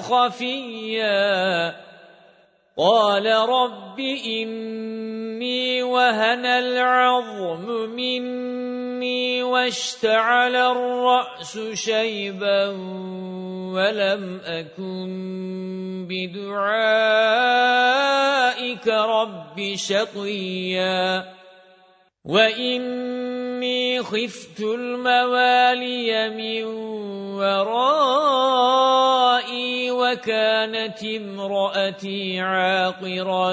خفيا. قال رب إني وهن العظم مني واشتعل الرأس شيبا ولم أكن بدعائك رب شقيا. وَإِنِّي خِفْتُ الْمَوَالِيَ مِنْ وَرَائِي وَكَانَتِ امْرَأَتِي عَاقِرًا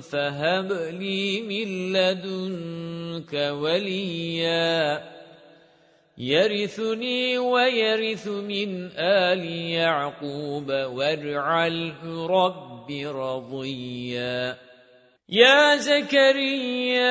فَهَبْ لِي مِنْ لَدُنْكَ وَلِيًّا. يَرِثُنِي وَيَرِثُ مِنْ آلِ يَعْقُوبَ وَاجْعَلْهُ رَبِّ رَضِيًّا. يا زكريا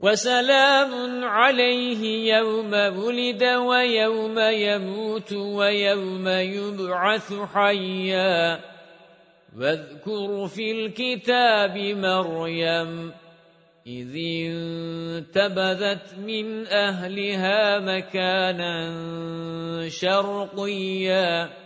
وسلام عليه يوم ولد ويوم يموت ويوم يبعث حيا. واذكر في الكتاب مريم إذ انتبذت من أهلها مكانا شرقيا.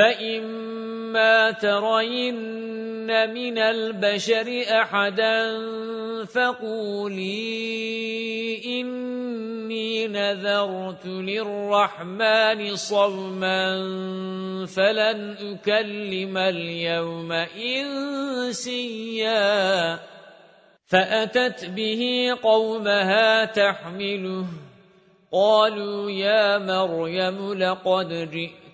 فَإِمَّا تَرَيِنَّ مِنَ الْبَشَرِ أَحَدًا فَقُولِي إِنِّي نَذَرْتُ لِلرَّحْمَنِ صَوْمًا فَلَنْ أُكَلِّمَ الْيَوْمَ إِنسِيًّا فَأَتَتْ بِهِ قَوْمَهَا تَحْمِلُهُ قَالُوا يَا مَرْيَمُ لَقَدْ جِئْتِ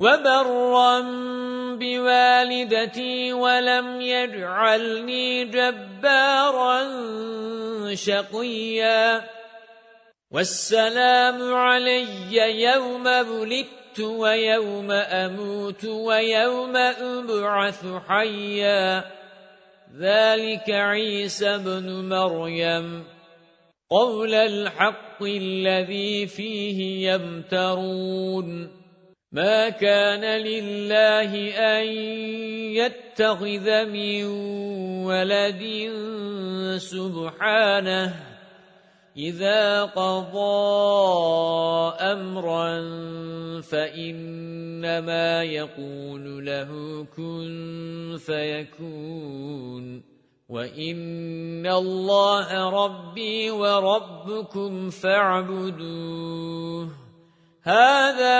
وَبَرًّا بِوَالِدَتِي وَلَمْ يَجْعَلْنِي جَبَّارًا شَقِيًّا وَالسَّلَامُ عَلَيَّ يَوْمَ بُلِدتُّ وَيَوْمَ أَمُوتُ وَيَوْمَ أُبْعَثُ حَيًّا ذَلِكَ عِيسَى ابْنُ مَرْيَمَ قَوْلَ الْحَقِّ الَّذِي فِيهِ يَمْتَرُونَ مَا كَانَ لِلَّهِ أَن يَتَّخِذَ مِن وَلَدٍ سُبْحَانَهُ إِذَا قَضَى أَمْرًا فَإِنَّمَا يَقُولُ لَهُ كُن فَيَكُونُ وَإِنَّ اللَّهَ رَبِّي وَرَبُّكُمْ فَاعْبُدُوهُ هَذَا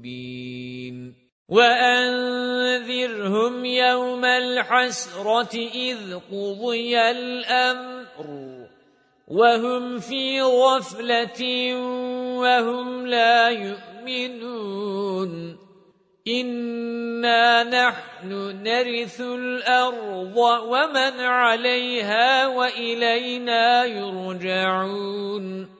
مبين. وأنذرهم يوم الحسرة إذ قضي الأمر. وهم في غفلة وهم لا يؤمنون. إِنَّا نَحْنُ نَرِثُ الْأَرْضَ وَمَنْ عَلَيْهَا وَإِلَيْنَا يُرْجَعُونَ.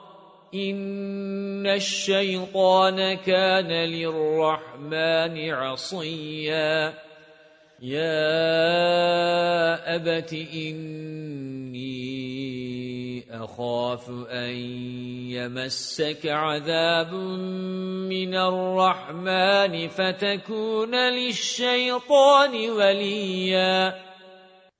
إِنَّ الشَّيْطَانَ كَانَ لِلرَّحْمَنِ عَصِيًّا. يَا أَبَتِ إِنِّي أَخَافُ أَن يَمَسَّكَ عَذَابٌ مِّنَ الرَّحْمَنِ فَتَكُونَ لِلشَّيْطَانِ وَلِيًّا.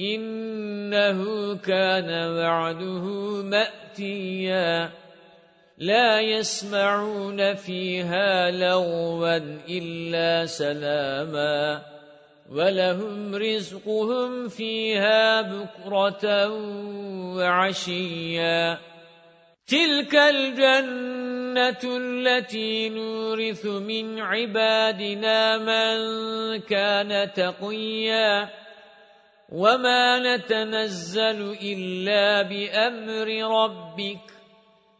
إِنَّهُ كَانَ وَعْدُهُ مَأْتِيًّا. لَا يَسْمَعُونَ فِيهَا لَغْوًا إِلَّا سَلَامًا. وَلَهُمْ رِزْقُهُمْ فِيهَا بُكْرَةً وَعَشِيًّا. تِلْكَ الْجَنَّةُ الَّتِي نُورِثُ مِنْ عِبَادِنَا مَنْ كَانَ تَقِيًّا. وَمَا نَتَنَزَّلُ إِلَّا بِأَمْرِ رَبِّكَ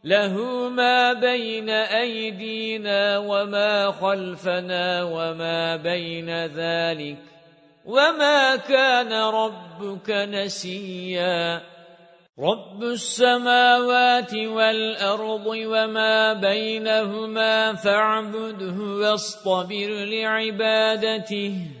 له ما بين أيدينا وما خلفنا وما بين ذلك وما كان ربك نسيا رب السماوات والأرض وما بينهما فاعبده واصطبر لعبادته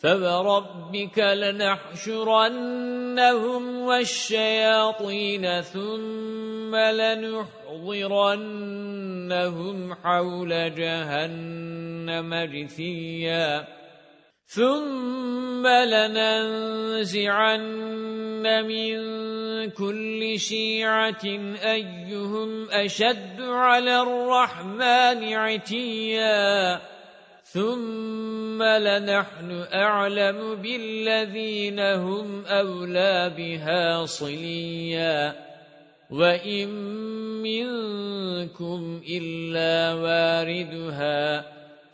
فَوَرَبِّكَ لَنَحْشُرَنَّهُمْ وَالشَّيَاطِينَ ثُمَّ لَنُحْضِرَنَّهُمْ حَوْلَ جَهَنَّمَ جِثِيًّا ثُمَّ لَنَنزِعَنَّ مِنْ كُلِّ شِيعَةٍ أَيُّهُمْ أَشَدُّ عَلَى الرَّحْمَنِ عِتِيًّا ثُمَّ لَنَحْنُ أَعْلَمُ بِالَّذِينَ هُمْ أَوْلَى بِهَا صِلِيًّا وَإِن مِّنكُمْ إِلَّا وَارِدُهَا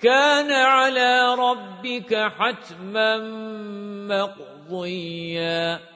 كَانَ عَلَى رَبِّكَ حَتْمًا مَّقْضِيًّا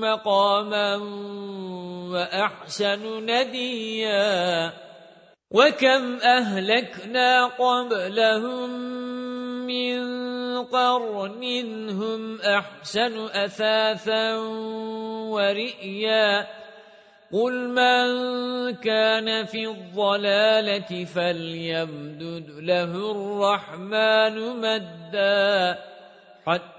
مَّقَامًا وَأَحْسَنُ نَدِيًّا وَكَمْ أَهْلَكْنَا قَبْلَهُم مِّن قَرْنٍ هُمْ أَحْسَنُ أَثَاثًا وَرِئْيًا قُلْ مَنْ كَانَ فِي الضَّلَالَةِ فَلْيَمْدُدْ لَهُ الرَّحْمَنُ مَدًّا حَتَّى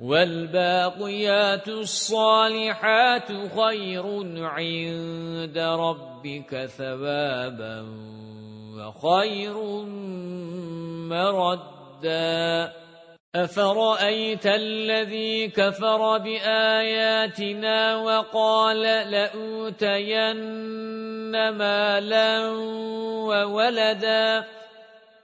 وَالْبَاقِيَاتُ الصَّالِحَاتُ خَيْرٌ عِندَ رَبِّكَ ثَوَابًا وَخَيْرٌ مَّرَدًّا. أَفَرَأَيْتَ الَّذِي كَفَرَ بِآيَاتِنَا وَقَالَ لَأُوتَيَنَّ مَالًا وَوَلَدًا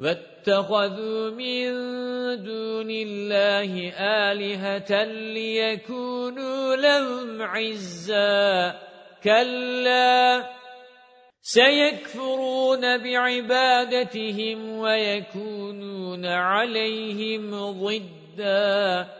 واتخذوا من دون الله آلهة ليكونوا لهم عزا. كلا. سيكفرون بعبادتهم ويكونون عليهم ضدًا.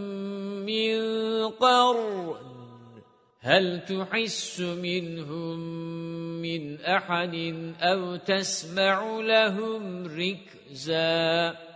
مِنْ قَرْنٍ هَلْ تُحِسُّ مِنْهُمْ مِنْ أَحَدٍ أَوْ تَسْمَعُ لَهُمْ رِكْزًا